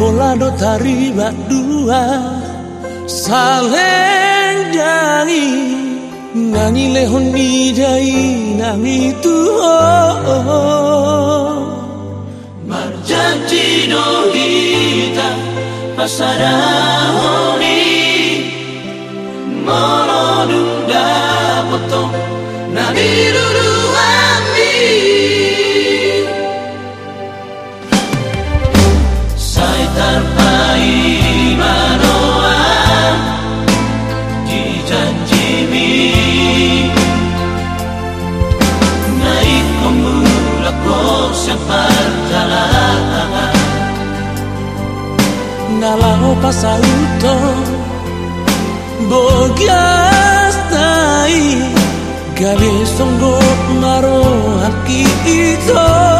Bola do tariba dua Saleng jangi Nangi lehon ni jai nangi tu Marjanji do hita pasada honi Molodung dapotong Nadiru Nalao pasa alto Bogasta i Gabi songgo maro aki itoi